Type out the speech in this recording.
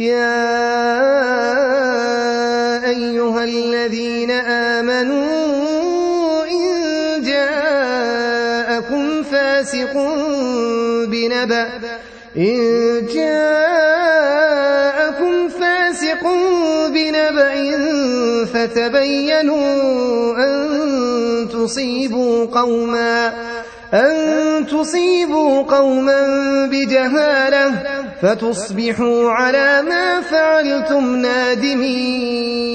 يَا أَيُّهَا الَّذِينَ آمَنُوا إِن جَاءَكُمْ فَاسِقٌ بِنَبَإٍ فَتَبَيَّنُوا أَن تُصِيبُوا قَوْمًا بِجَهَالَةٍ. فَتُصْبِحُوا عَلَىٰ مَا فَعَلْتُمْ نَادِمِينَ.